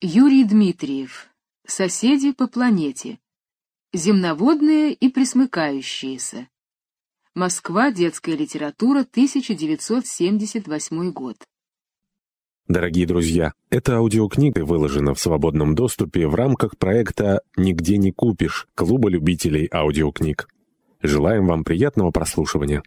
Юрий Дмитриев. Соседи по планете. Земноводные и присмыкающиеся. Москва. Детская литература. 1978 год. Дорогие друзья, эта аудиокнига выложена в свободном доступе в рамках проекта «Нигде не купишь» Клуба любителей аудиокниг. Желаем вам приятного прослушивания.